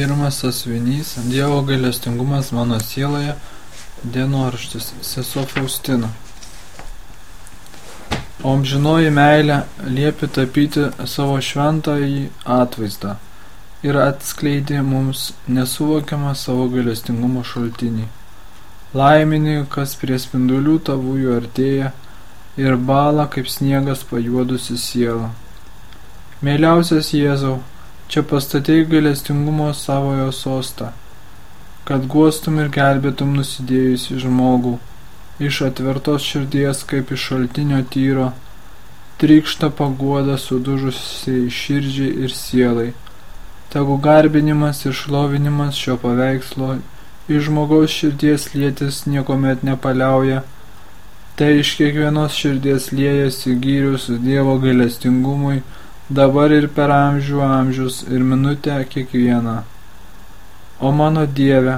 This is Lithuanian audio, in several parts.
Pirmas sasvinys – Dievo gailestingumas mano sieloje, dienoraštis, sesuo Faustina. O amžinoji meilė liepi tapyti savo šventąjį atvaizdą ir atskleidi mums nesuvokiamą savo gailestingumo šaltinį. Laimini, kas prie spindulių tavųjų artėja ir bala kaip sniegas pajuodusi sielą. Mėliausias Jėzau, Čia pastatei gailestingumo savojo sostą, kad guostum ir gelbėtum nusidėjusi žmogų, iš atvertos širdies kaip iš šaltinio tyro, trykšta paguoda sudužusiai širdžiai ir sielai. Tegu garbinimas ir šlovinimas šio paveikslo iš žmogaus širdies lietis niekomet nepaliauja, tai iš kiekvienos širdies liejasi gyrius Dievo gailestingumui, dabar ir per amžių amžius ir minutę kiekvieną. O mano Dieve,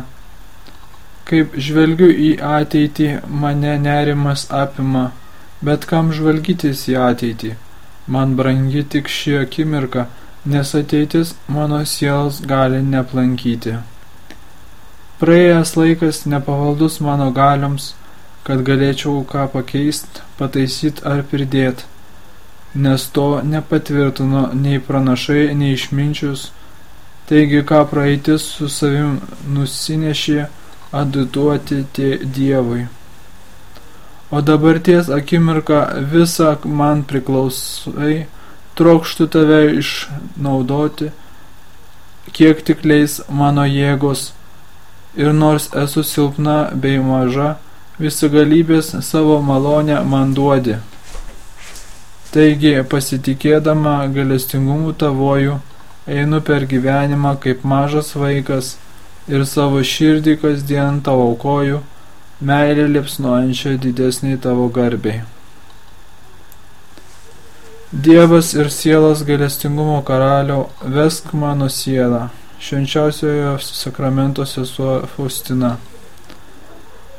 kaip žvelgiu į ateitį, mane nerimas apima, bet kam žvalgytis į ateitį, man brangi tik ši akimirka, nes ateitis mano sielos gali neplankyti. Praėjęs laikas nepavaldus mano galioms, kad galėčiau ką pakeist, pataisyt ar pridėt nes to nepatvirtino nei pranašai, nei išminčius. Taigi, ką praeitis su savim nusinešė, atiduoti tie Dievui. O dabarties akimirka visą man priklausai, trokštų tave išnaudoti, kiek tik leis mano jėgos, ir nors esu silpna bei maža, visagalybės savo malonę man duodi. Taigi, pasitikėdama galestingumu tavoju, einu per gyvenimą kaip mažas vaikas ir savo širdį kasdien tavo aukoju, meilė liepsnojančia didesniai tavo garbiai. Dievas ir sielas galestingumo karaliau, vesk mano sielą, švenčiausiojo sakramento sesuo Faustina.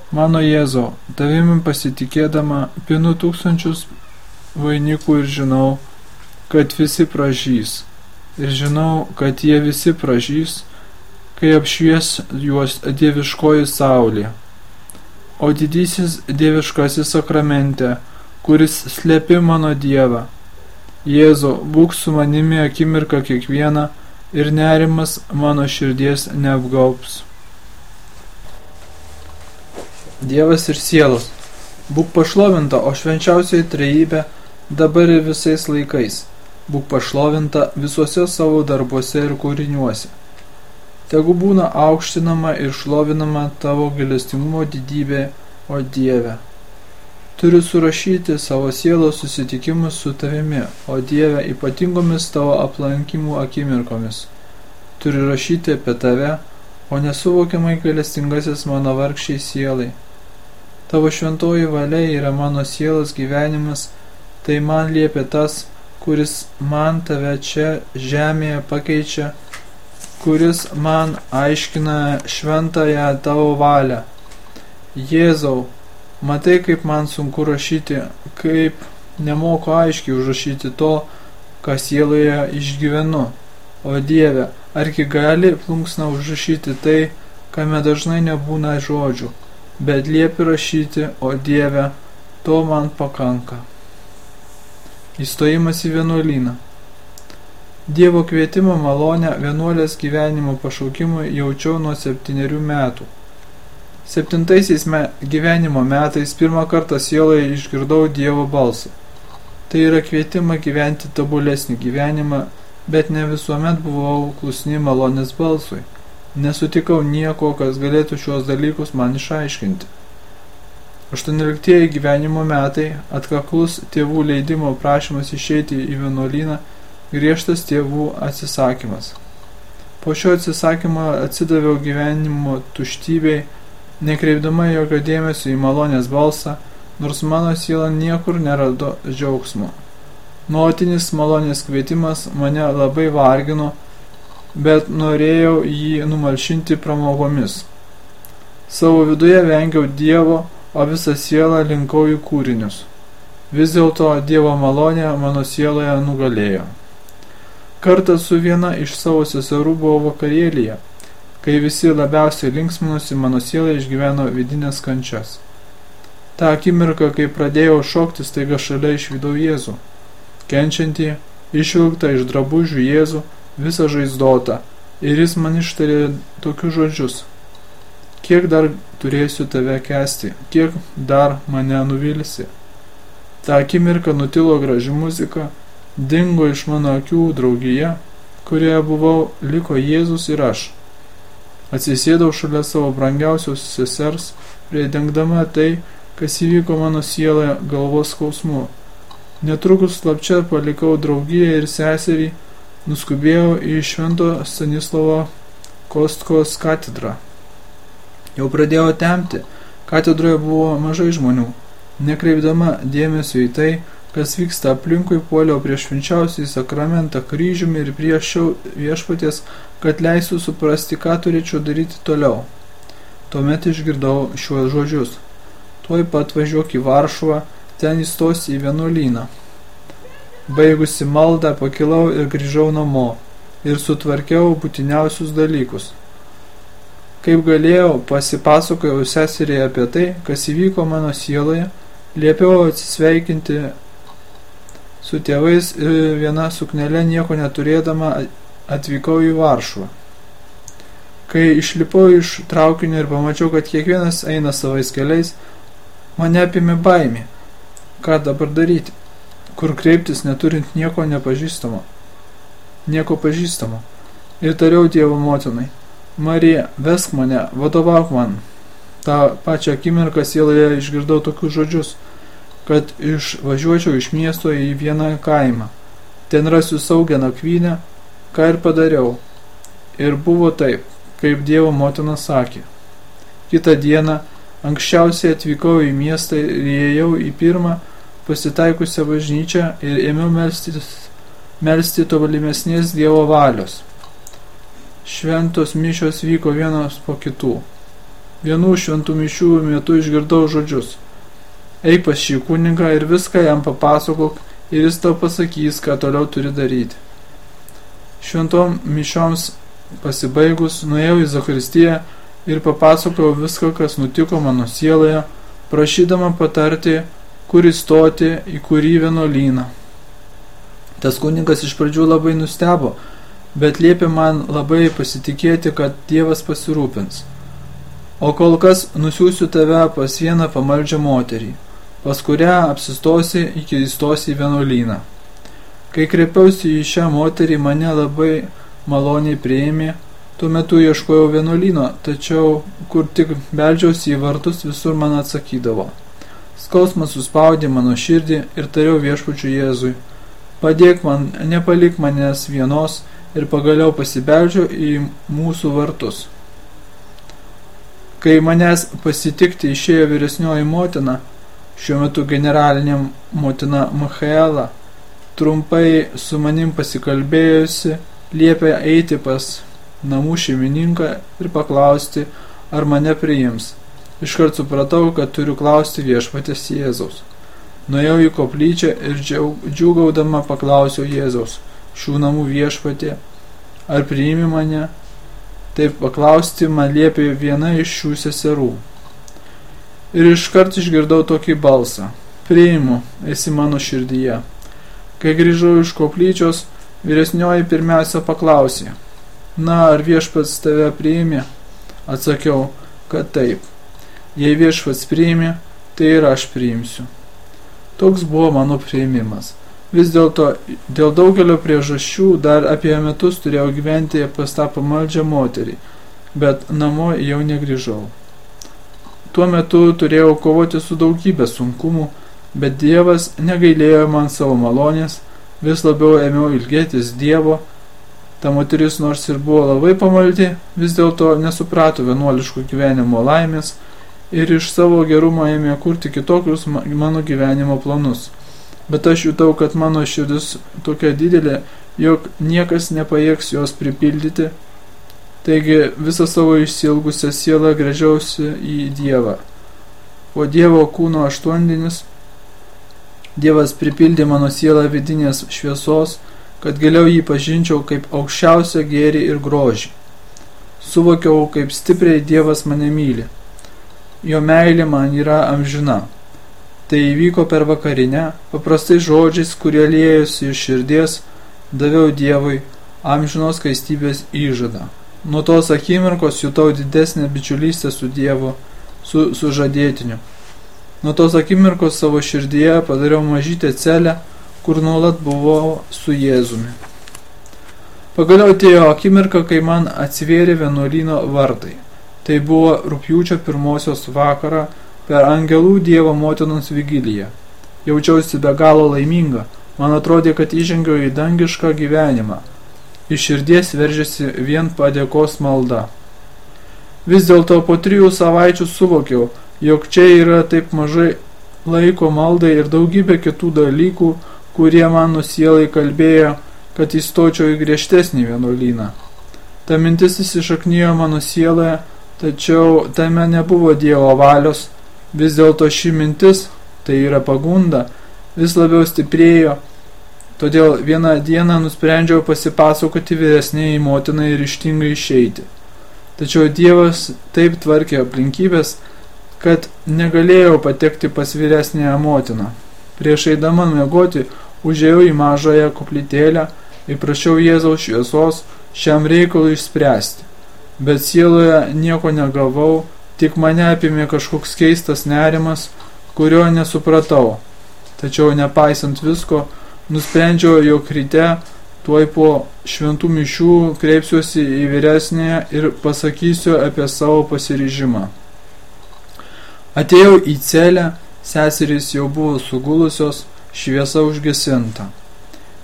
Mano Jėzau, tavimi pasitikėdama pinu tūkstančius vainikų ir žinau, kad visi pražys. Ir žinau, kad jie visi pražys, kai apšvies juos dieviškoji saulė. O didysis dieviškasis sakramente, kuris slepi mano Dievą. Jėzo, būk su manimi akimirką kiekvieną ir nerimas mano širdies neapgaubs. Dievas ir sielos, būk pašlovinta, o švenčiausiai trejybė – dabar ir visais laikais, būk pašlovinta visuose savo darbuose ir kūriniuose. Tegu būna aukštinama ir šlovinama tavo gailestingumo didybė, o Dieve. Turiu surašyti savo sielos susitikimus su tavimi, o Dieve ypatingomis tavo aplankimų akimirkomis. Turiu rašyti apie tave, o nesuvokiamai gailestingasis mano vargšiai sielai. Tavo šventoji valia yra mano sielos gyvenimas, tai man liepia tas, kuris man tave čia žemėje pakeičia, kuris man aiškina šventąją tavo valią. Jėzau, matai, kaip man sunku rašyti, kaip nemoku aiškiai užrašyti to, ką sieloje išgyvenu. O Dieve, argi gali plunksna užrašyti tai, kame dažnai nebūna žodžių, bet liepi rašyti, o Dieve, to man pakanka. Įstojimas į vienuolyną. Dievo kvietimo malonę vienuolės gyvenimo pašaukimui jaučiau nuo septyniarių metų. Septintaisiais me gyvenimo metais pirmą kartą sieloje išgirdau Dievo balsą. Tai yra kvietimą gyventi tobulesnį gyvenimą, bet ne visuomet buvau klusni malonės balsui. Nesutikau nieko, kas galėtų šios dalykus man išaiškinti. 18 gyvenimo metai, atkaklus tėvų leidimo prašymas išeiti į vienuolyną, griežtas tėvų atsisakymas. Po šio atsisakymo atsidaviau gyvenimo tuštybei, nekreipdama jokio dėmesio į malonės balsą, nors mano siela niekur nerado džiaugsmo. Nuotinis malonės kvietimas mane labai vargino, bet norėjau jį numalšinti pramogomis. Savo viduje vengiau Dievo, o visą sielą linkau į kūrinius. Vis dėlto Dievo malonė mano sieloje nugalėjo. Kartą su viena iš savo seserų buvo vakarėlyje kai visi labiausiai linksminosi, mano siela išgyveno vidinės kančias. Ta akimirka, kai pradėjau šokti, staiga šalia išvydau Jėzų. Kenčiantį, išvilgtą iš drabužių Jėzų, visą žaizdotą, ir jis man ištarė tokius žodžius. Kiek dar turėsiu tave kesti, kiek dar mane nuvilsi. Ta akimirka nutilo graži muzika, dingo iš mano akių draugija, kurioje buvau, liko Jėzus ir aš. Atsisėdau šalia savo brangiausios sesers, priedengdama tai, kas įvyko mano sieloje galvos skausmu. Netrukus slapčia palikau draugiją ir seserį, nuskubėjau į švento Stanislovo Kostkos katedrą. Jau pradėjau temti, katedroje buvo mažai žmonių. Nekreipdama dėmesio į tai, kas vyksta aplinkui, puoliau prieš švenčiausiai sakramentą kryžiumi ir priešiau viešpaties, kad leisų suprasti, ką turėčiau daryti toliau. Tuomet išgirdau šiuos žodžius. Tuoj pat važiuok į Varšuvą, ten įstosi į vienuolyną. Baigusi maldą pakilau ir grįžau namo ir sutvarkiau būtiniausius dalykus. Kaip galėjau, pasipasakojau seseriai apie tai, kas įvyko mano sieloje, liepiau atsisveikinti Su tėvais ir viena suknelė nieko neturėdama atvykau į Varšuvą. Kai išlipau iš traukinio ir pamačiau, kad kiekvienas eina savais keliais, mane apimė baimė. Ką dabar daryti? Kur kreiptis neturint nieko nepažįstamo? Nieko pažįstamo. Ir tariau Dievo motinai. Marija, vesk mane, vadovauk man. Ta pačią akimirką sieloje išgirdau tokius žodžius – kad išvažiuočiau iš miesto į vieną kaimą. Ten rasiu saugę nakvynę, ką ir padariau. Ir buvo taip, kaip Dievo motina sakė. Kitą dieną anksčiausiai atvykau į miestą ir įėjau į pirmą pasitaikusią bažnyčią ir ėmiau melsti, melsti tolimesnės Dievo valios. Šventos mišios vyko vienos po kitų. Vienų šventų mišių metu išgirdau žodžius – eik pas šį kunigą ir viską jam papasakok ir jis tau pasakys, ką toliau turi daryti. Šventom mišioms pasibaigus, nuėjau į Zacharistiją ir papasakojau viską, kas nutiko mano sieloje, prašydama patarti, kur įstoti, į kurį vienuolyną. Tas kunigas iš pradžių labai nustebo, bet liepė man labai pasitikėti, kad Dievas pasirūpins. O kol kas nusiųsiu tave pas vieną pamaldžią moterį pas kurią apsistosi iki įstosi į vienuolyną. Kai kreipiausi į šią moterį, mane labai maloniai prieimė, tuo metu ieškojau vienuolyno, tačiau kur tik beldžiausi į vartus, visur man atsakydavo. Skausmas suspaudė mano širdį ir tariau viešpačiu Jėzui, padėk man, nepalik manęs vienos ir pagaliau pasibeldžiau į mūsų vartus. Kai manęs pasitikti išėjo vyresnioji motina, Šiuo metu generalinė motina Michaela trumpai su manim pasikalbėjusi liepė eiti pas namų šeimininką ir paklausti, ar mane priims. Iškart supratau, kad turiu klausti viešpatės Jėzaus. Nuėjau į koplyčią ir džiugaudama paklausiau Jėzaus, šių namų viešpatė, ar priimi mane? Taip paklausti man liepė viena iš šių seserų ir iškart išgirdau tokį balsą. Priimu, esi mano širdyje. Kai grįžau iš koplyčios, vyresnioji pirmiausia paklausė. Na, ar viešpats tave priimė? Atsakiau, kad taip. Jei viešpats priimė, tai ir aš priimsiu. Toks buvo mano priimimas. Vis dėlto, dėl daugelio priežasčių dar apie metus turėjau gyventi pas tą pamaldžią moterį, bet namo jau negrįžau. Tuo metu turėjau kovoti su daugybė sunkumų, bet Dievas negailėjo man savo malonės, vis labiau ėmiau ilgėtis Dievo. Ta moteris nors ir buvo labai pamaldi, vis dėlto nesuprato vienuoliškų gyvenimo laimės ir iš savo gerumo ėmė kurti kitokius mano gyvenimo planus. Bet aš jutau, kad mano širdis tokia didelė, jog niekas nepajėgs jos pripildyti Taigi visą savo išsilgusią sielą grėžiausi į Dievą. Po Dievo kūno aštuondienis Dievas pripildė mano sielą vidinės šviesos, kad galiau jį pažinčiau kaip aukščiausią gėrį ir grožį. suvokiau, kaip stipriai Dievas mane myli. Jo meilė man yra amžina. Tai įvyko per vakarinę, paprastai žodžiais, kurie liejosi iš širdies, daviau Dievui amžinos skaistybės įžadą. Nuo tos akimirkos jutau didesnę bičiulystę su Dievu, su sužadėtiniu. Nuo tos akimirkos savo širdyje padariau mažytę celę, kur nuolat buvau su Jėzumi. Pagaliau atėjo akimirka, kai man atsivėrė vienuolyno vartai. Tai buvo rūpjūčio pirmosios vakarą per Angelų Dievo motinos vigiliją. Jaučiausi be galo laiminga, man atrodė, kad įžengiau į dangišką gyvenimą. Iš širdies veržėsi vien padėkos malda. Vis dėlto po trijų savaičių suvokiau, jog čia yra taip mažai laiko maldai ir daugybė kitų dalykų, kurie man nusielai kalbėjo, kad įstočiau į griežtesnį vienuolyną. Ta mintis įsišaknyjo mano sieloje, tačiau tame nebuvo Dievo valios, vis dėlto ši mintis, tai yra pagunda, vis labiau stiprėjo, todėl vieną dieną nusprendžiau pasipasakoti vyresnėjai motinai ir ištingai išeiti. Tačiau Dievas taip tvarkė aplinkybės, kad negalėjau patekti pas vyresnėją motiną. Prieš eidama mėgoti, užėjau į mažąją koplytėlę ir prašiau Jėzaus šviesos šiam reikalui išspręsti. Bet sieloje nieko negavau, tik mane apimė kažkoks keistas nerimas, kurio nesupratau. Tačiau nepaisant visko, nusprendžiau, jog ryte tuoj po šventų mišių kreipsiuosi į vyresnėje ir pasakysiu apie savo pasiryžimą. Atėjau į celę, seserys jau buvo sugulusios, šviesa užgesinta.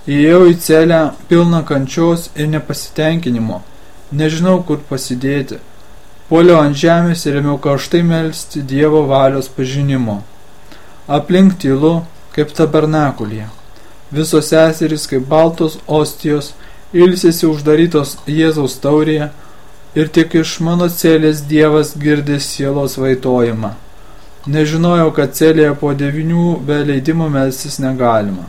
Įėjau į celę pilną kančios ir nepasitenkinimo. Nežinau, kur pasidėti. Poliau ant žemės ir ėmiau karštai melsti Dievo valios pažinimo. Aplink tylu, kaip tabernakulyje. Visos seserys, kaip baltos ostijos, ilsėsi uždarytos Jėzaus taurėje ir tik iš mano celės Dievas girdė sielos vaitojimą. Nežinojau, kad celėje po devinių be leidimo melstis negalima.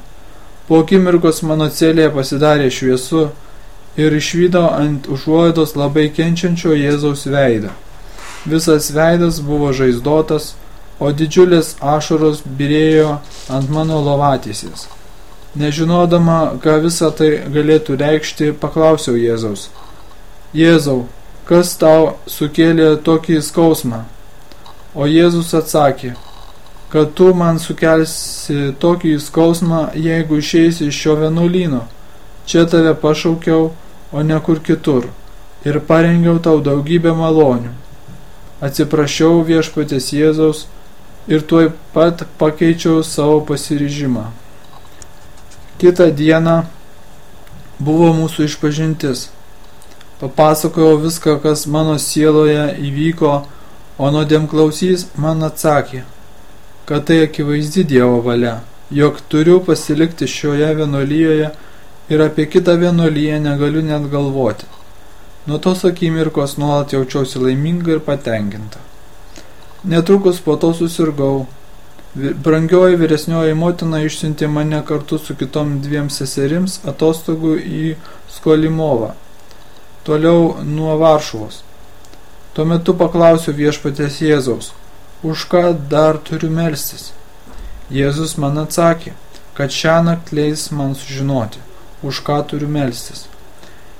Po akimirkos mano celėje pasidarė šviesu ir išvydau ant užuodos labai kenčiančio Jėzaus veidą. Visas veidas buvo žaizdotas, o didžiulės ašaros birėjo ant mano lovatysės. Nežinodama, ką visą tai galėtų reikšti, paklausiau Jėzaus. Jėzau, kas tau sukėlė tokį skausmą? O Jėzus atsakė, kad tu man sukelsi tokį skausmą, jeigu išeisi iš šio vienuolyno. Čia tave pašaukiau, o ne kur kitur, ir parengiau tau daugybę malonių. Atsiprašiau viešpatės Jėzaus ir tuoj pat pakeičiau savo pasiryžimą. Kita diena buvo mūsų išpažintis. Papasakojau viską, kas mano sieloje įvyko, O nuodėmklausys man atsakė, kad tai akivaizdi Dievo valia, jog turiu pasilikti šioje vienuolyjoje ir apie kitą vienuolyje negaliu net galvoti. Nuo tos akimirkos nuolat jaučiausi laiminga ir patenkinta. Netrukus po to susirgau. Brangioji vyresnioji motina išsiuntė mane kartu su kitom dviem seserims atostogų į Skolimovą, toliau nuo Varšuvos. Tuo metu paklausiu viešpatės Jėzaus, už ką dar turiu melstis? Jėzus man atsakė, kad šią naktį leis man sužinoti, už ką turiu melstis.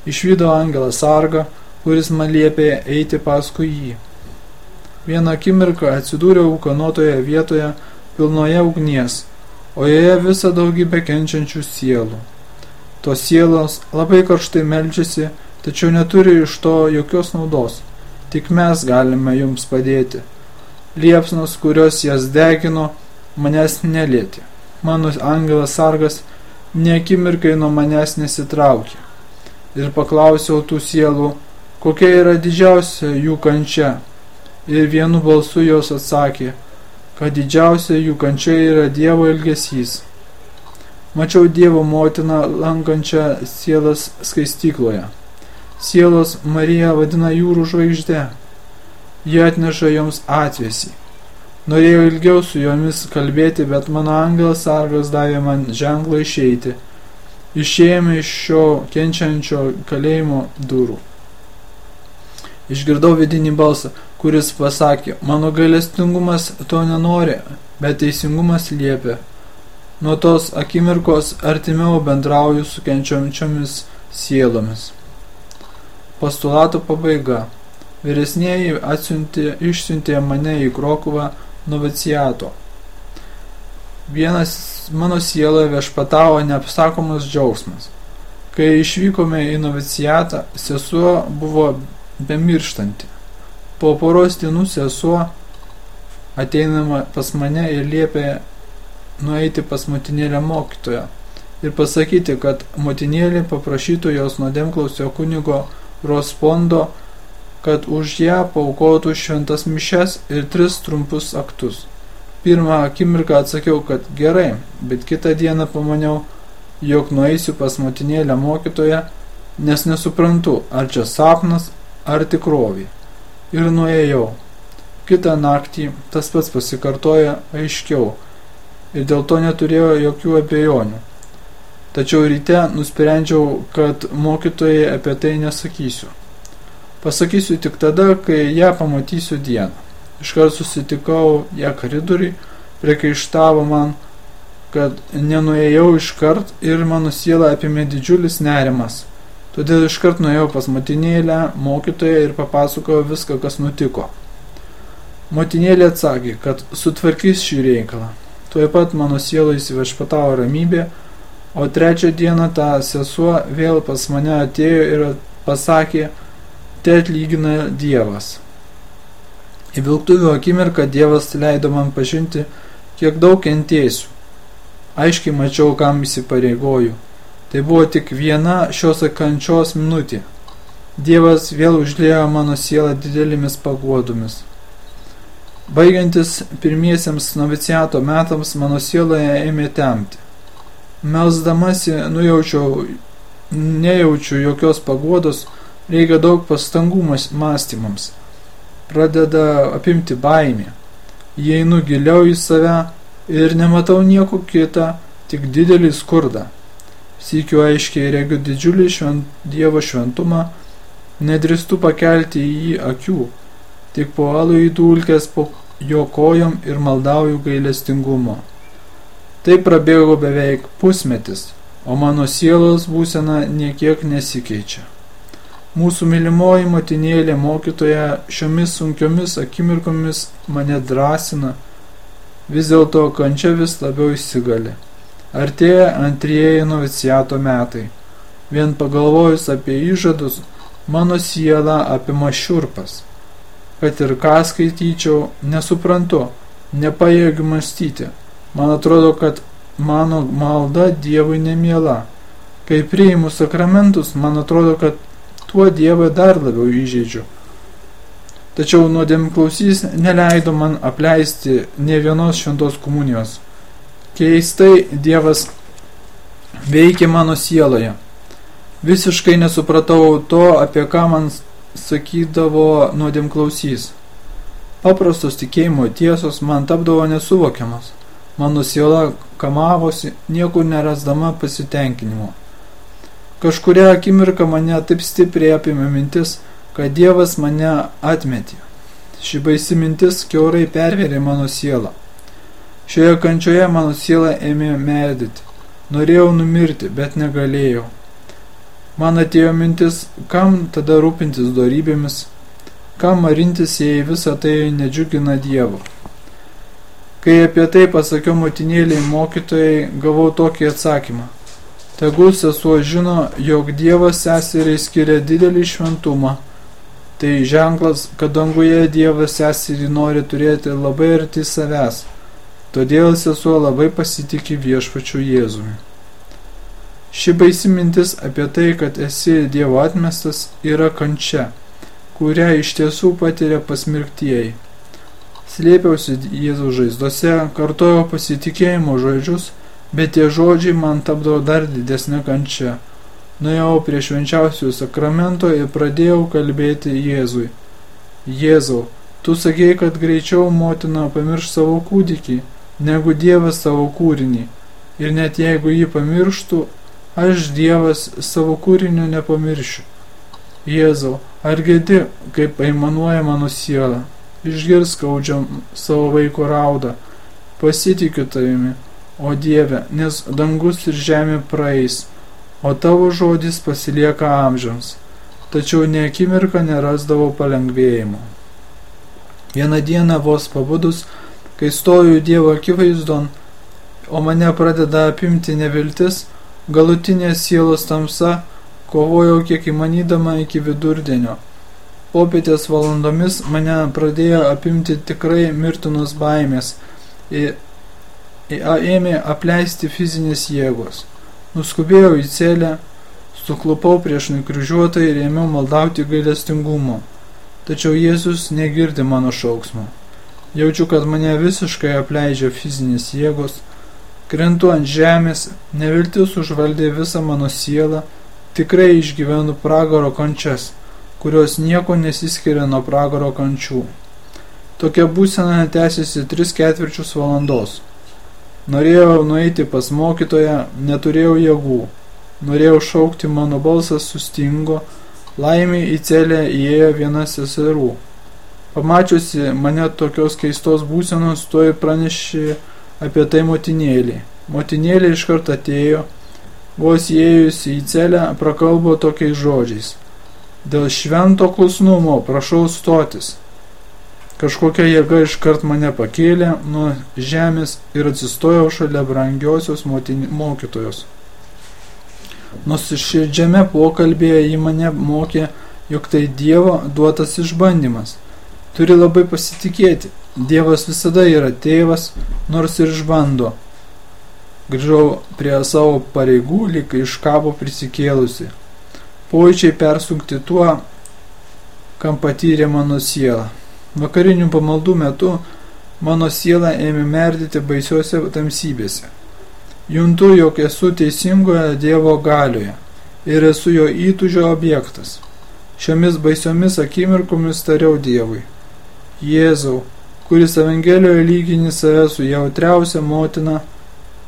Išvydo angelą sargą, kuris man liepė eiti paskui jį. Vieną akimirką atsidūriau ukanotoje vietoje pilnoje ugnies, o joje visa daugybė kenčiančių sielų. Tos sielos labai karštai melčiasi, tačiau neturi iš to jokios naudos tik mes galime jums padėti. Liepsnos, kurios jas degino, manęs nelietė. Mano angelas sargas niekimirkai nuo manęs nesitraukė. Ir paklausiau tų sielų, kokia yra didžiausia jų kančia. Ir vienu balsu jos atsakė, kad didžiausia jų kančia yra Dievo ilgesys. Mačiau Dievo motiną lankančią sielas skaistykloje. Sielos Marija vadina jūrų žvaigždė. Jie atneša joms atvėsį. Norėjau ilgiau su jomis kalbėti, bet mano angelas sargas davė man ženklą išeiti. Išėjome iš šio kenčiančio kalėjimo durų. Išgirdau vidinį balsą, kuris pasakė, mano gailestingumas to nenori, bet teisingumas liepia. Nuo tos akimirkos artimiau bendrauju su kenčiančiomis sielomis. Postulato pabaiga. Vyresnėji atsiuntė, išsiuntė mane į Krokuvą noviciato. Vienas mano sieloje viešpatavo neapsakomas džiaugsmas. Kai išvykome į noviciatą, sesuo buvo bemirštanti. Po poros dienų sesuo ateinama pas mane ir liepė nueiti pas motinėlę mokytoją ir pasakyti, kad motinėlė paprašytų jos nuodėmklausio kunigo Rospondo, kad už ją paukotų šventas mišes ir tris trumpus aktus. Pirmą akimirką atsakiau, kad gerai, bet kitą dieną pamaniau, jog nueisiu pas motinėlę mokytoją, nes nesuprantu, ar čia sapnas, ar tikrovė. Ir nuėjau. Kitą naktį tas pats pasikartoja aiškiau ir dėl to neturėjo jokių abejonių. Tačiau ryte nusprendžiau, kad mokytojai apie tai nesakysiu. Pasakysiu tik tada, kai ją pamatysiu dieną. Iškart susitikau ją koridoriui, priekaištavo man, kad nenuėjau iškart ir mano siela apimė didžiulis nerimas. Todėl iškart nuėjau pas motinėlę, mokytoją ir papasakojo viską, kas nutiko. Motinėlė atsakė, kad sutvarkys šį reikalą. Tuo pat mano sielo įsiviešpatavo ramybė, o trečią dieną ta sesuo vėl pas mane atėjo ir pasakė, te atlygina Dievas. Į vilktuvių akimirką Dievas leido man pažinti, kiek daug kentėsiu. Aiškiai mačiau, kam įsipareigoju. Tai buvo tik viena šios kančios minutė. Dievas vėl užlėjo mano sielą didelėmis paguodomis. Baigiantis pirmiesiems noviciato metams mano sieloje ėmė temti. Melsdamasi nujaučiau, nejaučiu jokios paguodos, reikia daug pastangų mąstymams. Pradeda apimti baimė. Įeinu giliau į save ir nematau nieko kitą, tik didelį skurdą. Sykiu aiškiai regiu didžiulį švent, Dievo šventumą, nedristu pakelti į jį akių, tik po alų įdulkęs po jo kojom ir maldauju gailestingumo. Tai prabėgo beveik pusmetis, o mano sielos būsena niekiek nesikeičia. Mūsų mylimoji motinėlė mokytoja šiomis sunkiomis akimirkomis mane drąsina, vis dėlto kančia vis labiau įsigali. Artėja antrieji noviciato metai. Vien pagalvojus apie įžadus, mano siela apima šiurpas kad ir ką skaityčiau, nesuprantu, nepajėgiu mąstyti. Man atrodo, kad mano malda Dievui nemiela. Kai priimu sakramentus, man atrodo, kad tuo Dievą dar labiau įžeidžiu. Tačiau nuodėm klausys neleido man apleisti ne vienos šventos komunijos. Keistai Dievas veikia mano sieloje. Visiškai nesupratau to, apie ką man sakydavo nuodėm klausys. Paprastos tikėjimo tiesos man tapdavo nesuvokiamas. Mano siela kamavosi, niekur nerasdama pasitenkinimo. Kažkuria akimirka mane taip stipriai apėmė mintis, kad Dievas mane atmetė. Ši baisi mintis keurai pervėrė mano sielą. Šioje kančioje mano siela ėmė medyti. Norėjau numirti, bet negalėjau. Man atėjo mintis, kam tada rūpintis dorybėmis, kam marintis, jei visą tai nedžiugina Dievo. Kai apie tai pasakiau motinėliai mokytojai, gavau tokį atsakymą. Tegul sesuo žino, jog Dievas seseriai skiria didelį šventumą. Tai ženklas, kad danguje Dievas seserį nori turėti labai arti savęs. Todėl sesuo labai pasitikė viešpačiu Jėzumi. Ši baisi mintis apie tai, kad esi Dievo atmestas, yra kančia, kurią iš tiesų patiria pasmirktieji. Slėpiausi Jėzaus žaizdose, kartojau pasitikėjimo žodžius, bet tie žodžiai man tapdavo dar didesnė kančia. Nuėjau prie švenčiausių sakramento ir pradėjau kalbėti Jėzui. Jėzau, tu sakėjai, kad greičiau motina pamirš savo kūdikį, negu Dievas savo kūrinį. Ir net jeigu jį pamirštų, aš Dievas savo kūriniu nepamiršiu. Jėzau, Ar gedi, kaip aimanuoja mano siela, išgirs skaudžiam savo vaiko raudą, pasitikiu tavimi, o Dieve, nes dangus ir žemė praeis, o tavo žodis pasilieka amžiams, tačiau ne akimirką nerasdavo palengvėjimo. Vieną dieną vos pabudus, kai stoju Dievo akivaizdon, o mane pradeda apimti neviltis, galutinė sielos tamsa, kovojau kiek įmanydama iki vidurdienio. Popietės valandomis mane pradėjo apimti tikrai mirtinos baimės ėmė apleisti fizinės jėgos. Nuskubėjau į celę, suklupau prieš nukryžiuotą ir ėmiau maldauti gailestingumo. Tačiau Jėzus negirdi mano šauksmo. Jaučiu, kad mane visiškai apleidžia fizinės jėgos, krentu ant žemės, neviltis užvaldė visą mano sielą Tikrai išgyvenu pragaro kančias, kurios nieko nesiskiria nuo pragaro kančių. Tokia būsena tęsiasi 3 ketvirčius valandos. Norėjau nueiti pas mokytoją, neturėjau jėgų. Norėjau šaukti, mano balsas sustingo, laimė į celę įėjo viena seserų. Pamačiusi mane tokios keistos būsenos, tuoj pranešė apie tai motinėlį. Motinėlė iškart atėjo, vos įėjusi į celę, prakalbo tokiais žodžiais. Dėl švento klusnumo prašau stotis. Kažkokia jėga iškart mane pakėlė nuo žemės ir atsistojau šalia brangiosios mokytojos. Nusiširdžiame pokalbėje į mane mokė, jog tai Dievo duotas išbandymas. Turi labai pasitikėti. Dievas visada yra tėvas, nors ir išbando, Grįžau prie savo pareigų, lyg iš kabo prisikėlusi. Pojūčiai persukti tuo, kam patyrė mano siela. Vakarinių pamaldų metu mano siela ėmė merdyti baisiuose tamsybėse. Juntu, jog esu teisingoje Dievo galioje ir esu jo įtužio objektas. Šiomis baisiomis akimirkomis tariau Dievui. Jėzau, kuris Evangelijoje lygini save su jautriausia motina,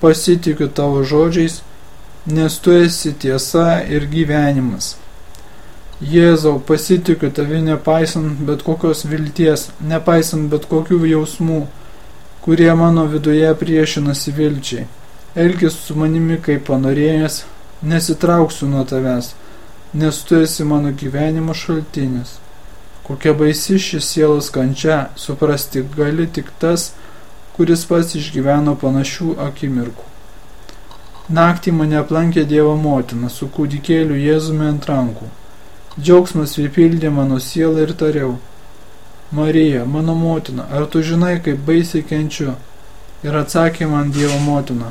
pasitikiu tavo žodžiais, nes tu esi tiesa ir gyvenimas. Jėzau, pasitikiu tavi nepaisant bet kokios vilties, nepaisant bet kokių jausmų, kurie mano viduje priešinasi vilčiai. Elgis su manimi kaip panorėjęs, nesitrauksiu nuo tavęs, nes tu esi mano gyvenimo šaltinis. Kokia baisi šis sielos kančia, suprasti gali tik tas, kuris pats išgyveno panašių akimirkų. Naktį mane aplankė Dievo motina su kūdikėliu Jėzumi ant rankų. Džiaugsmas pripildė mano sielą ir tariau. Marija, mano motina, ar tu žinai, kaip baisiai kenčiu? Ir atsakė man Dievo motina.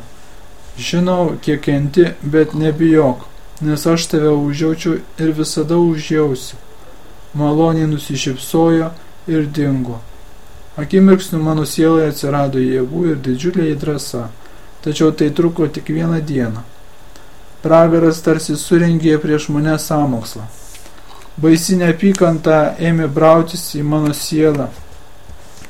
Žinau, kiek kenti, bet nebijok, nes aš tave užjaučiu ir visada užjausiu. Maloniai nusišypsojo ir dingo. Akimirksniu mano sieloje atsirado jėgų ir didžiulė drąsa, tačiau tai truko tik vieną dieną. Pragaras tarsi surengė prieš mane samokslą. Baisi neapykanta ėmė brautis į mano sielą.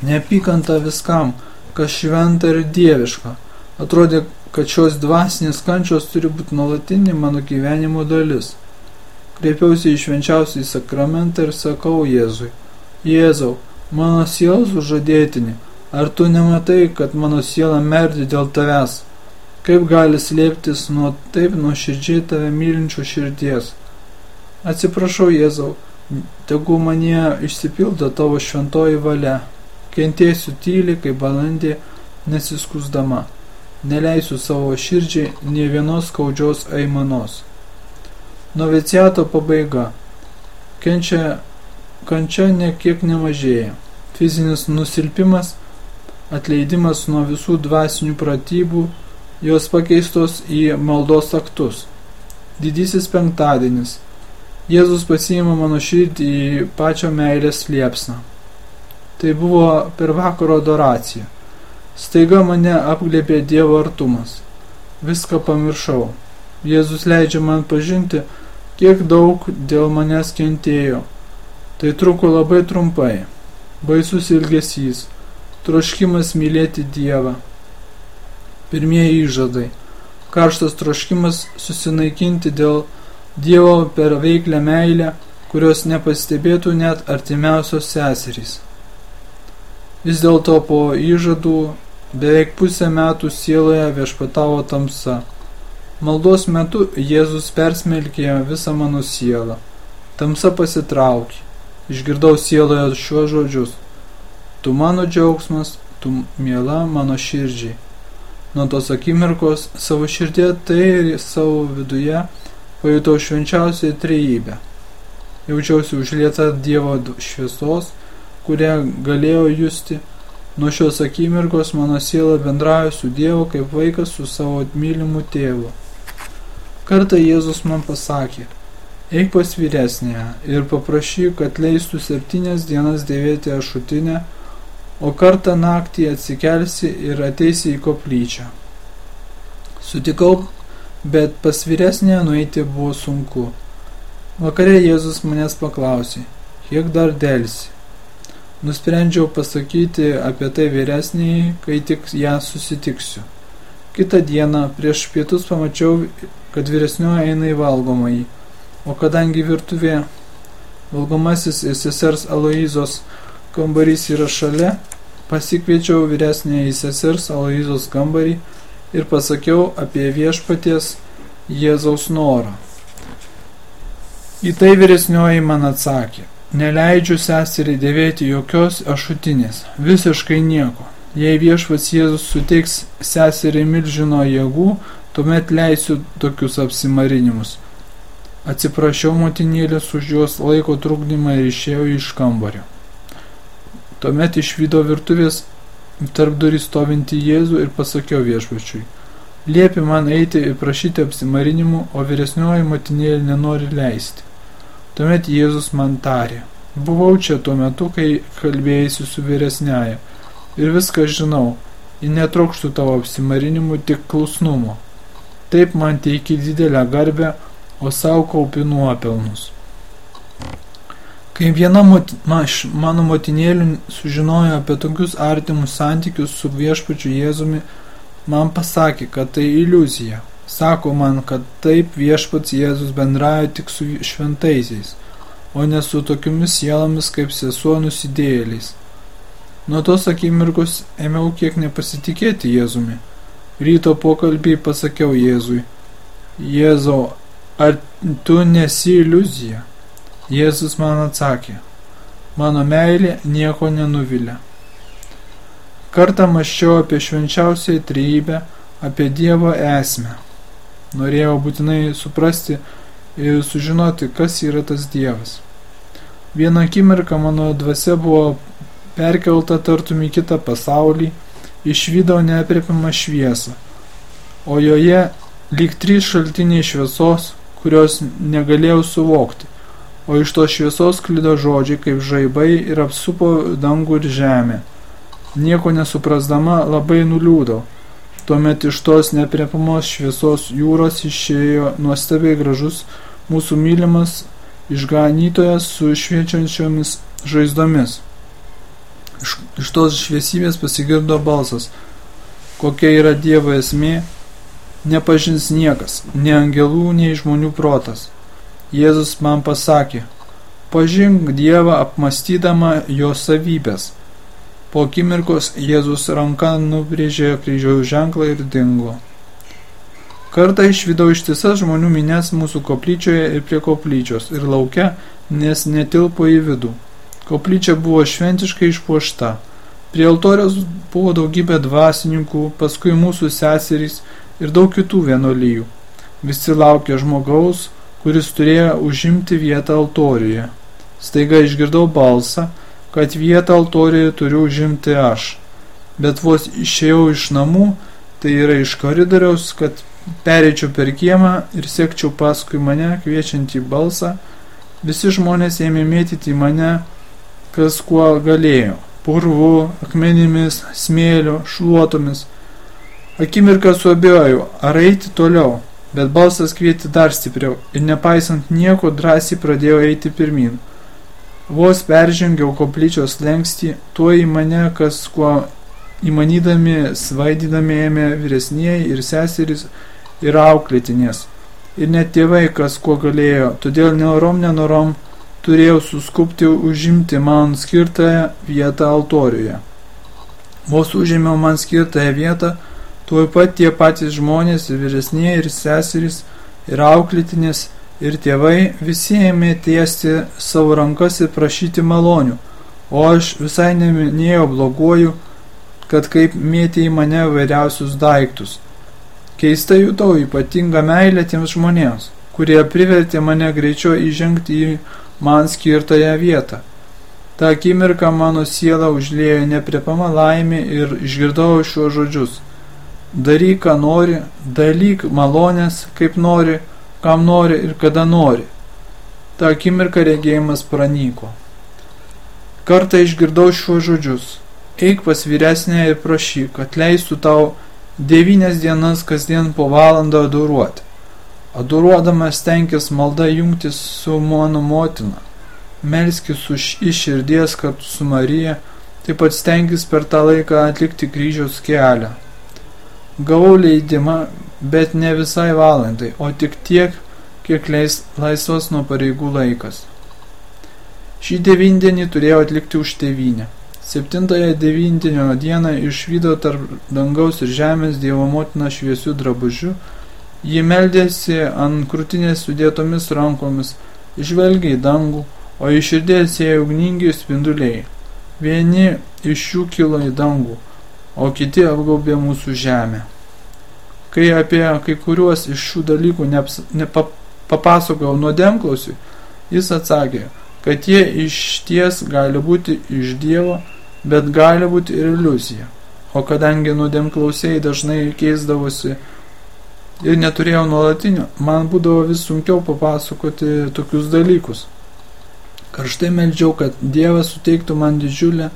Neapykanta viskam, kas šventa ir dieviška. Atrodė, kad šios dvasinės kančios turi būti nuolatinė mano gyvenimo dalis. Kreipiausi į švenčiausią sakramentą ir sakau Jėzui, Jėzau, Mano sielos užadėtinį, ar tu nematai, kad mano siela merdi dėl tavęs? Kaip gali slėptis nuo taip nuoširdžiai tave mylinčio širdies? Atsiprašau, Jėzau, tegu manie išsipildo tavo šventoji valia. Kentėsiu tyliai, kaip balandė, nesiskusdama. Neleisiu savo širdžiai nie vienos skaudžios aimanos. Noviciato pabaiga. Kenčia kančia nekiek nemažėja. Fizinis nusilpimas, atleidimas nuo visų dvasinių pratybų, jos pakeistos į maldos aktus. Didysis penktadienis. Jėzus pasiima mano širdį į pačią meilės liepsną. Tai buvo per vakaro adoraciją. Staiga mane apglėbė Dievo artumas. Viską pamiršau. Jėzus leidžia man pažinti, kiek daug dėl manęs kentėjo Tai truko labai trumpai. Baisus ilgesys, troškimas mylėti Dievą. Pirmieji įžadai. Karštas troškimas susinaikinti dėl Dievo per veiklę meilę, kurios nepastebėtų net artimiausios seserys. Vis dėlto po įžadų beveik pusę metų sieloje viešpatavo tamsa. Maldos metu Jėzus persmelkė visą mano sielą. Tamsa pasitraukė. Išgirdau sieloje šiuos žodžius. Tu mano džiaugsmas, tu miela mano širdžiai. Nuo tos akimirkos savo širdė tai ir savo viduje pajutau švenčiausią trejybę. Jaučiausi užlieta Dievo šviesos, kurią galėjau justi. Nuo šios akimirkos mano siela bendrauja su Dievu kaip vaikas su savo mylimu tėvu. Kartą Jėzus man pasakė, eik pas vyresnėje ir paprašyk, kad leistų septynias dienas dėvėti ašutinę, o kartą naktį atsikelsi ir ateisi į koplyčią. Sutikau bet pas vyresnę nueiti buvo sunku. Vakare Jėzus manęs paklausė, kiek dar dėlsi. Nusprendžiau pasakyti apie tai vyresniai, kai tik ją susitiksiu. Kitą dieną prieš pietus pamačiau, kad vyresnioji eina į valgomąjį, o kadangi virtuvė valgomasis ir sesers Aloizos kambarys yra šalia, pasikviečiau vyresnėje į sesers Aloizos kambarį ir pasakiau apie viešpaties Jėzaus norą. Į tai vyresnioji man atsakė, neleidžiu seseriai dėvėti jokios ašutinės, visiškai nieko. Jei viešpats Jėzus suteiks seseriai milžino jėgų, tuomet leisiu tokius apsimarinimus. Atsiprašiau motinėlės už jos laiko trukdymą ir išėjau iš kambario. Tuomet išvydo virtuvės tarp durį stovinti Jėzų ir pasakiau viešpačiui, liepi man eiti ir prašyti apsimarinimų, o vyresnioji motinėlė nenori leisti. Tuomet Jėzus man tarė, buvau čia tuo metu, kai kalbėjai su vyresnėje ir viską žinau, ir netrokštų tavo apsimarinimų tik klusnumo. Taip man teiki didelę garbę, o savo kaupi nuopelnus. Kai viena moti, maš, mano motinėlių sužinojo apie tokius artimus santykius su viešpačiu Jėzumi, man pasakė, kad tai iliuzija. Sako man, kad taip viešpats Jėzus bendrauja tik su šventaisiais, o ne su tokiomis sielomis kaip sesuo nusidėjėliais. Nuo tos akimirkos ėmiau kiek nepasitikėti Jėzumi. Ryto pokalbį pasakiau Jėzui, Jėzau, ar tu nesi iliuzija? Jėzus man atsakė, mano meilė nieko nenuvilia. Kartą maščiau apie švenčiausiai trejybę, apie Dievo esmę. Norėjau būtinai suprasti ir sužinoti, kas yra tas Dievas. Vieną akimirką mano dvasia buvo perkelta tartum į kitą pasaulį, išvydau neaprėpimą šviesą, o joje lyg trys šaltiniai šviesos, kurios negalėjau suvokti o iš tos šviesos klido žodžiai kaip žaibai ir apsupo dangų ir žemę. Nieko nesuprasdama labai nuliūdau. Tuomet iš tos nepriepamos šviesos jūros išėjo nuostabiai gražus mūsų mylimas išganytojas su šviečiančiomis žaizdomis. Iš, iš tos šviesybės pasigirdo balsas. Kokia yra Dievo esmė, nepažins niekas, nei angelų, nei žmonių protas. Jėzus man pasakė, pažink Dievą apmastydama jo savybės. Po akimirkos Jėzus ranka nubrėžė kryžiaus ženklą ir dingo. Kartą išvydau ištisas žmonių minės mūsų koplyčioje ir prie koplyčios ir laukia, nes netilpo į vidų. Koplyčia buvo šventiškai išpuošta. Prie altoriaus buvo daugybė dvasininkų, paskui mūsų seserys ir daug kitų vienolyjų. Visi laukė žmogaus, kuris turėjo užimti vietą altoriuje. Staiga išgirdau balsą, kad vietą altoriuje turiu užimti aš. Bet vos išėjau iš namų, tai yra iš koridoriaus, kad pereičiau per kiemą ir sekčiau paskui mane kviečiantį balsą, visi žmonės ėmė mėtyti mane, kas kuo galėjo – purvu, akmenimis, smėliu, šluotomis. Akimirką suabėjau, ar eiti toliau – bet balsas kvieti dar stipriau ir nepaisant nieko drąsiai pradėjau eiti pirmin. Vos peržengiau koplyčios lengstį, tuo į mane, kas kuo įmanydami, svaidydami ėmė vyresnieji ir seserys ir auklėtinės. Ir net tėvai, kas kuo galėjo, todėl nenorom nenorom turėjau suskupti užimti man skirtąją vietą altoriuje. Vos užėmiau man skirtąją vietą, tuoj pat tie patys žmonės, vyresnėje, ir seserys, ir auklėtinės, ir tėvai visi ėmė tiesti savo rankas ir prašyti malonių, o aš visai neminėjau bloguoju, kad kaip mėtė į mane vairiausius daiktus. Keista jutau ypatingą meilę tiems žmonėms, kurie privertė mane greičiau įžengti į man skirtąją vietą. Ta akimirka mano siela užlėjo nepriepama laimė ir išgirdau šiuos žodžius. Daryk, ką nori, dalyk malonės, kaip nori, kam nori ir kada nori. Ta akimirka regėjimas pranyko. Kartą išgirdau šiuos žodžius. Eik pas vyresnę ir prašyk, kad leistų tau devynias dienas kasdien po valandą adoruoti. Adoruodamas tenkis malda jungtis su mano motina, melskis už iš širdies kartu su Marija, taip pat stenkis per tą laiką atlikti kryžiaus kelią. Gavau leidimą, bet ne visai valandai, o tik tiek, kiek leis laisvas nuo pareigų laikas. Šį devindienį turėjau atlikti už tevinę. Septintąją devintinio dieną išvydo tarp dangaus ir žemės Dievo motina šviesių drabužių, Ji meldėsi ant krūtinės sudėtomis rankomis, žvelgia į dangų, o iš širdies ėjo ugningi spinduliai. Vieni iš jų kilo į dangų, o kiti apgaubė mūsų žemę. Kai apie kai kuriuos iš šių dalykų nepapasakojau ne, nuodemklausiui, jis atsakė, kad jie iš ties gali būti iš Dievo, bet gali būti ir iliuzija. O kadangi nuodemklausiai dažnai keisdavosi ir neturėjau nuolatinių, man būdavo vis sunkiau papasakoti tokius dalykus. Karštai meldžiau, kad Dievas suteiktų man didžiulę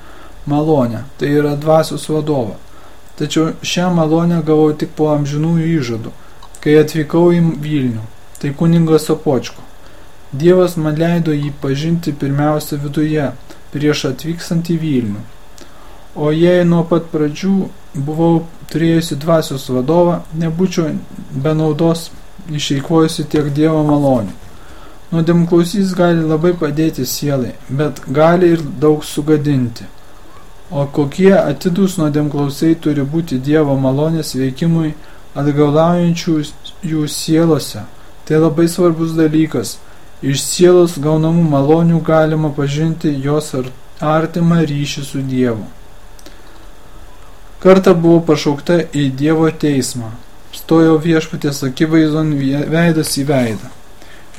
malonę, tai yra dvasios vadovą. Tačiau šią malonę gavau tik po amžinųjų įžadų, kai atvykau į Vilnių, tai kuningas Sopočko. Dievas man leido jį pažinti pirmiausia viduje, prieš atvykstant į Vilnių. O jei nuo pat pradžių buvau turėjusi dvasios vadovą, nebūčiau be naudos išeikvojusi tiek Dievo malonių. Nuodėmklausys gali labai padėti sielai, bet gali ir daug sugadinti. O kokie atidus nuodėmklausiai turi būti Dievo malonės veikimui atgaulaujančių jų sielose. Tai labai svarbus dalykas. Iš sielos gaunamų malonių galima pažinti jos artimą ryšį su Dievu. Kartą buvau pašaukta į Dievo teismą. Stojau viešpatės akivaizdon veidas į veidą.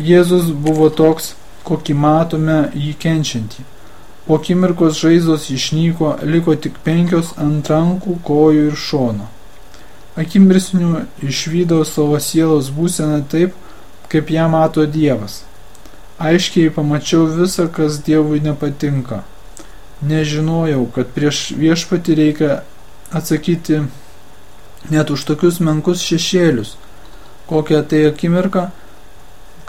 Jėzus buvo toks, kokį matome jį kenčiantį. Po akimirkos žaizdos išnyko, liko tik penkios ant rankų, kojų ir šono. Akimirksniu išvydau savo sielos būseną taip, kaip ją mato Dievas. Aiškiai pamačiau visą, kas Dievui nepatinka. Nežinojau, kad prieš viešpatį reikia atsakyti net už tokius menkus šešėlius, kokią tai akimirką,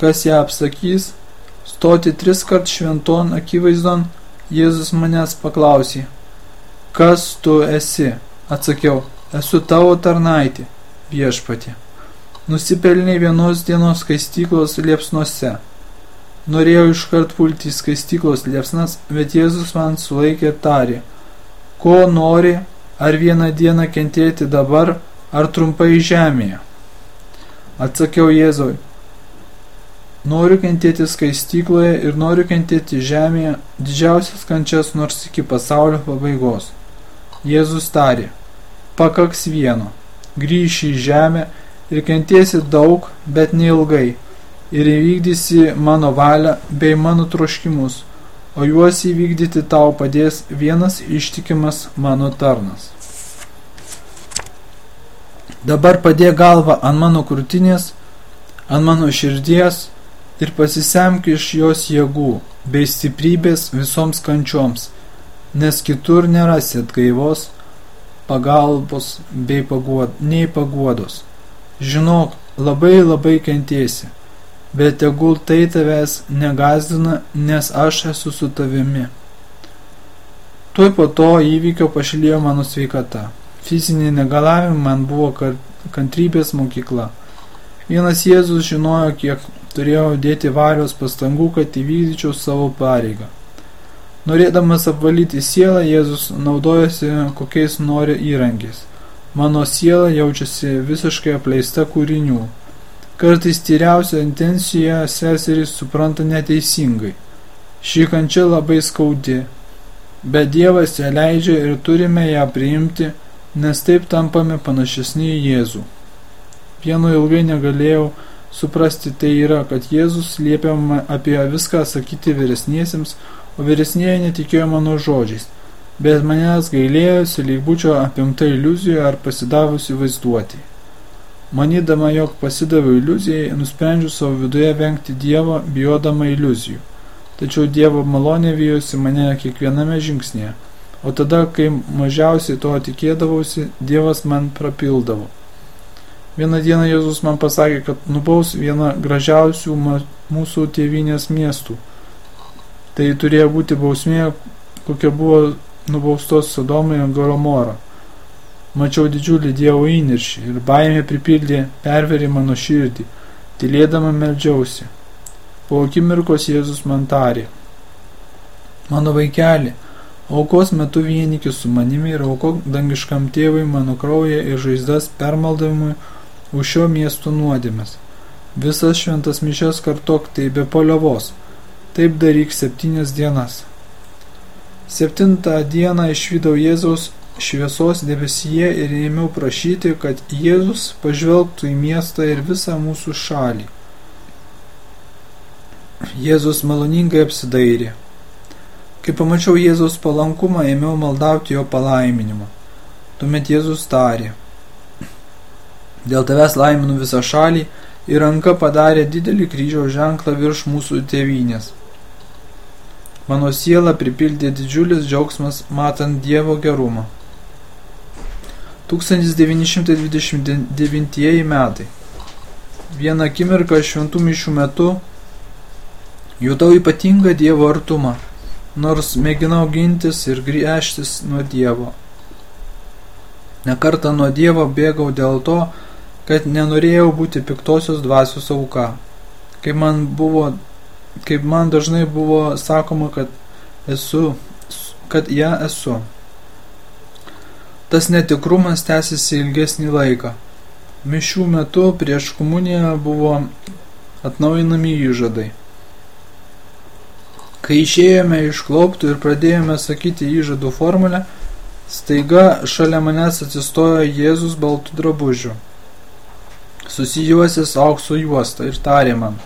kas ją apsakys, stoti tris kart šventon akivaizdon, Jėzus manęs paklausė, kas tu esi? Atsakiau, esu tavo tarnaitė, viešpatė. Nusipelniai vienos dienos skaistyklos liepsnuose. Norėjau iškart pulti į skaistyklos liepsnas, bet Jėzus man sulaikė tarė, ko nori, ar vieną dieną kentėti dabar, ar trumpai žemėje? Atsakiau Jėzui, noriu kentėti skaistykloje ir noriu kentėti žemėje didžiausias kančias nors iki pasaulio pabaigos. Jėzus tarė, pakaks vieno, grįši į žemę ir kentėsi daug, bet neilgai, ir įvykdysi mano valią bei mano troškimus, o juos įvykdyti tau padės vienas ištikimas mano tarnas. Dabar padėk galvą ant mano krūtinės, ant mano širdies ir pasisemk iš jos jėgų bei stiprybės visoms kančioms, nes kitur nerasi atgaivos, pagalbos bei paguod, nei paguodos. Žinok, labai labai kentėsi bet tegul tai tavęs negazdina, nes aš esu su tavimi. Tuoj po to įvykio pašilėjo mano sveikata. Fiziniai negalavimai man buvo kantrybės mokykla. Vienas Jėzus žinojo, kiek turėjau dėti valios pastangų, kad įvykdyčiau savo pareigą. Norėdamas apvalyti sielą, Jėzus naudojasi kokiais nori įrankiais. Mano siela jaučiasi visiškai apleista kūrinių. Kartais tyriausia intencija seserys supranta neteisingai. Ši kančia labai skaudi, bet Dievas ją leidžia ir turime ją priimti, nes taip tampame panašesni į Jėzų. Vieno ilgai negalėjau suprasti tai yra, kad Jėzus liepia apie viską sakyti vyresniesiems, o vyresnieji netikėjo mano žodžiais, bet manęs gailėjosi, lyg būčiau apimta iliuzijoje ar pasidavusi vaizduoti. Manydama, jog pasidaviau iliuzijai, nusprendžiu savo viduje vengti Dievo, bijodama iliuzijų. Tačiau Dievo malonė vyjosi mane kiekviename žingsnėje, o tada, kai mažiausiai to tikėdavausi, Dievas man prapildavo. Vieną dieną Jėzus man pasakė, kad nubaus vieną gražiausių mūsų tėvinės miestų. Tai turėjo būti bausmė, kokia buvo nubaustos Sodomai ir Goromora. Mačiau didžiulį Dievo įniršį ir baimė pripildė perverį mano širdį, tylėdama meldžiausi. Po akimirkos Jėzus man tarė. Mano vaikeli, aukos metu vienikis su manimi ir aukok dangiškam tėvui mano kraują ir žaizdas permaldavimui už šio miesto nuodėmes. Visas šventas mišes kartok tai be paliovos. Taip daryk septynias dienas. Septintą dieną išvydau Jėzaus šviesos debesyje ir ėmiau prašyti, kad Jėzus pažvelgtų į miestą ir visą mūsų šalį. Jėzus maloningai apsidairė. Kai pamačiau Jėzaus palankumą, ėmiau maldauti jo palaiminimo. Tuomet Jėzus tarė – Dėl tavęs laiminu visą šalį ir ranka padarė didelį kryžiaus ženklą virš mūsų tėvynės. Mano siela pripildė didžiulis džiaugsmas matant Dievo gerumą. 1929 metai. Vieną akimirką šventų mišių metu jutau ypatingą Dievo artumą, nors mėginau gintis ir grįžtis nuo Dievo. Nekartą nuo Dievo bėgau dėl to, kad nenorėjau būti piktosios dvasios auka. Kaip man, buvo, kaip man dažnai buvo sakoma, kad esu, kad ją esu. Tas netikrumas tęsiasi ilgesnį laiką. Mišių metu prieš komuniją buvo atnaujinami įžadai. Kai išėjome iš klauptų ir pradėjome sakyti įžadų formulę, staiga šalia manęs atsistojo Jėzus baltų drabužių susijuosęs aukso juostą ir tarė man,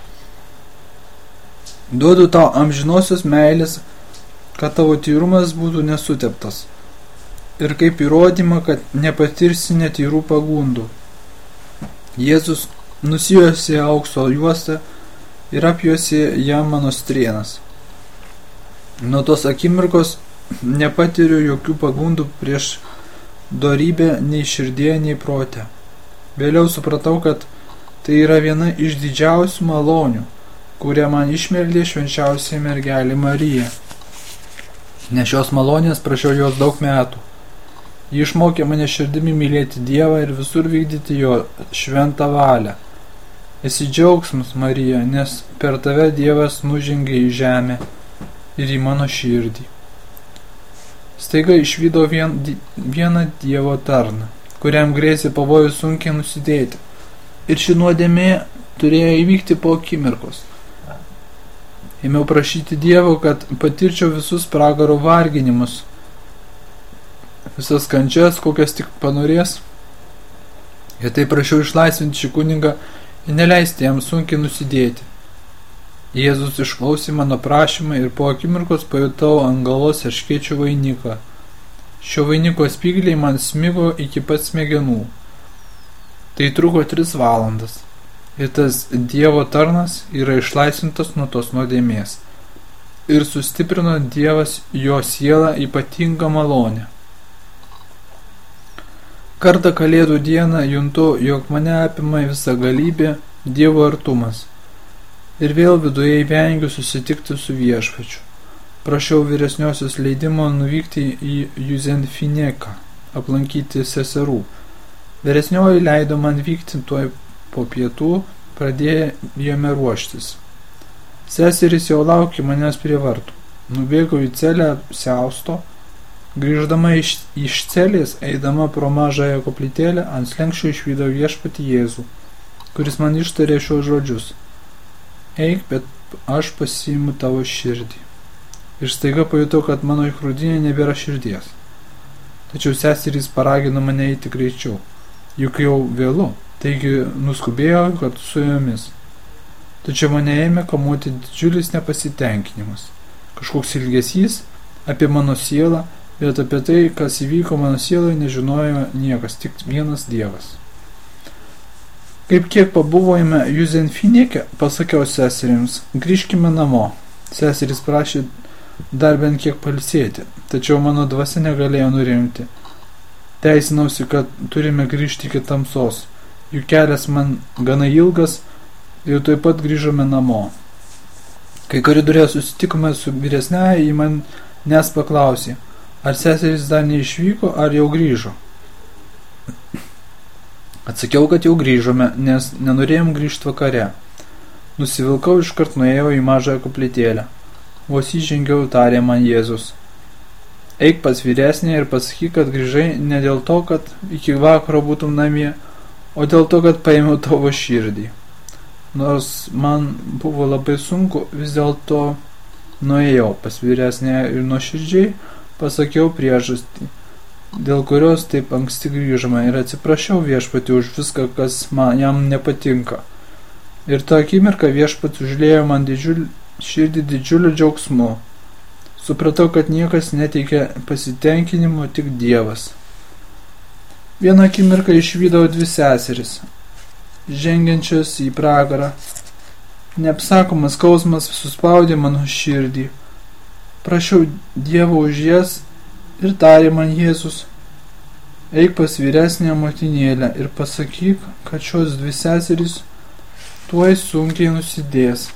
duodu tau amžinosios meilės, kad tavo tyrumas būtų nesuteptas ir kaip įrodymą, kad nepatirsi netyrų pagundų. Jėzus nusijosi aukso juostą ir apjuosi jam mano strienas. Nuo tos akimirkos nepatiriu jokių pagundų prieš dorybę nei širdėje, nei protę. Vėliau supratau, kad tai yra viena iš didžiausių malonių, kurią man išmeldė švenčiausiai mergelė Marija. Ne šios malonės prašiau jos daug metų. Ji išmokė mane širdimi mylėti Dievą ir visur vykdyti jo šventą valią. Esi džiaugsmas, Marija, nes per tave Dievas nužengė į žemę ir į mano širdį. Staiga išvydo vien, vieną Dievo tarną kuriam grėsė pavojus sunkiai nusidėti. Ir ši nuodėmė turėjo įvykti po akimirkos. Ėmiau prašyti Dievo, kad patirčiau visus pragaro varginimus, visas kančias, kokias tik panorės. Ir tai prašiau išlaisvinti šį kunigą ir neleisti jam sunkiai nusidėti. Jėzus išklausė mano prašymą ir po akimirkos pajutau ant galvos erškėčių vainiką – Šio vainiko spygliai man smigo iki pat smegenų. Tai truko tris valandas. Ir tas Dievo tarnas yra išlaisvintas nuo tos nuodėmės. Ir sustiprino Dievas jo sielą ypatingą malonę. Kartą kalėdų dieną juntu, jog mane apima visa galybė, Dievo artumas. Ir vėl viduje vengiu susitikti su viešpačiu. Prašiau vyresniosios leidimo nuvykti į Juzenfineką, aplankyti seserų. Vyresnioji leido man vykti tuoj po pietų, pradėjome ruoštis. Seserys jau laukė manęs prie vartų. Nubėgau į celę siausto, grįždama iš, iš celės, eidama pro mažąją koplytėlę, ant slenkščio išvydau viešpati Jėzų, kuris man ištarė šios žodžius. Eik, bet aš pasiimu tavo širdį. Ir staiga pajutau, kad mano įkrūdinė nebėra širdies. Tačiau seserys paragino mane eiti greičiau, juk jau vėlu, taigi nuskubėjo, kad su jomis. Tačiau mane ėmė kamuoti didžiulis nepasitenkinimas. Kažkoks ilgesys apie mano sielą, bet apie tai, kas įvyko mano sieloje, nežinojo niekas, tik vienas Dievas. Kaip kiek pabuvojame Juzenfinėke, pasakiau seserims, grįžkime namo. Seserys prašė dar bent kiek palsėti, tačiau mano dvasia negalėjo nurimti. Teisinausi, kad turime grįžti iki tamsos. Jų kelias man gana ilgas, ir taip pat grįžome namo. Kai koridorė susitikome su vyresnėje, jį man nes paklausė, ar seserys dar neišvyko, ar jau grįžo. Atsakiau, kad jau grįžome, nes nenorėjom grįžti vakare. Nusivilkau iškart nuėjau į mažąją koplytėlę. Vos įžengiau, tarė man Jėzus. Eik pas vyresnį ir pasakyk, kad grįžai ne dėl to, kad iki vakaro būtum namie, o dėl to, kad paėmiau tavo širdį. Nors man buvo labai sunku, vis dėlto nuėjau pas vyresnę ir nuoširdžiai pasakiau priežastį, dėl kurios taip anksti grįžome ir atsiprašiau viešpatį už viską, kas man jam nepatinka. Ir tą akimirką viešpats užlėjo man didžiulį, širdį didžiuliu džiaugsmu. Supratau, kad niekas neteikia pasitenkinimo, tik Dievas. Vieną akimirką išvydau dvi seseris, žengiančios į pragarą. Neapsakomas skausmas suspaudė mano širdį. Prašiau Dievo už jas ir tarė man Jėzus, eik pas vyresnę motinėlę ir pasakyk, kad šios dvi seserys tuoj sunkiai nusidės.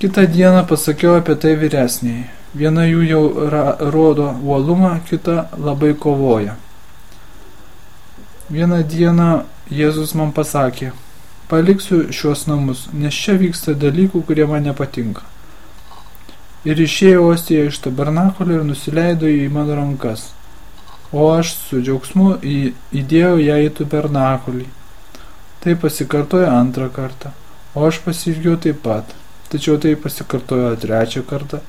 Kitą dieną pasakiau apie tai vyresniai. Viena jų jau ra, rodo uolumą, kita labai kovoja. Vieną dieną Jėzus man pasakė, paliksiu šiuos namus, nes čia vyksta dalykų, kurie man nepatinka. Ir išėjo ostija iš tabernakulio ir nusileido į mano rankas, o aš su džiaugsmu įdėjau ją į tabernakulį. Tai pasikartojo antrą kartą, o aš pasilgiau taip pat, tačiau tai pasikartojo trečią kartą,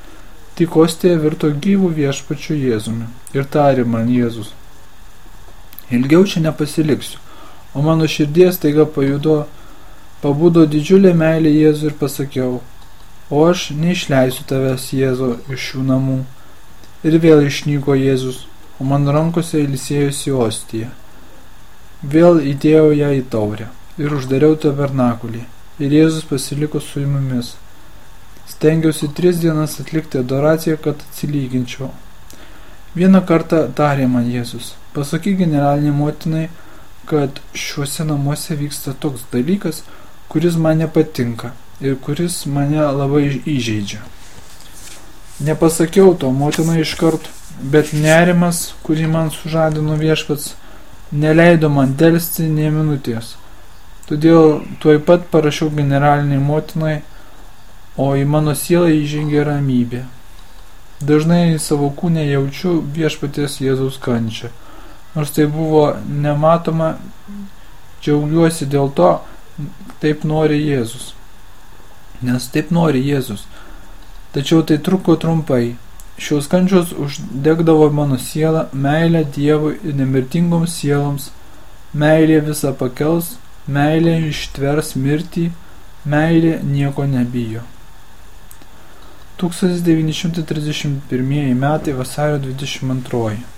tik ostija virto gyvų viešpačių Jėzumi ir tarė man Jėzus. Ilgiau čia nepasiliksiu, o mano širdies taiga pajudo, pabudo didžiulė meilė Jėzų ir pasakiau, o aš neišleisiu tavęs Jėzo iš šių namų. Ir vėl išnyko Jėzus, o man rankose ilsėjusi ostija. Vėl įdėjau ją į taurę ir uždariau tabernakulį, ir Jėzus pasiliko su jumis. Stengiausi tris dienas atlikti adoraciją, kad atsilyginčiau. Vieną kartą tarė man Jėzus, pasakyk generaliniai motinai, kad šiuose namuose vyksta toks dalykas, kuris man nepatinka ir kuris mane labai įžeidžia. Nepasakiau to motina iškart, bet nerimas, kurį man sužadino viešpats, neleido man dėlsti nie minutės. Todėl tuoj pat parašiau generaliniai motinai, o į mano sielą įžengė ramybė. Dažnai savo kūnę jaučiu viešpaties Jėzaus kančią Nors tai buvo nematoma, džiaugiuosi dėl to, taip nori Jėzus. Nes taip nori Jėzus. Tačiau tai truko trumpai. Šios kančios uždegdavo mano sielą, meilę Dievui ir nemirtingoms sieloms, meilė visą pakels, meilė ištvers mirtį, meilė nieko nebijo. 1931 metai vasario 22.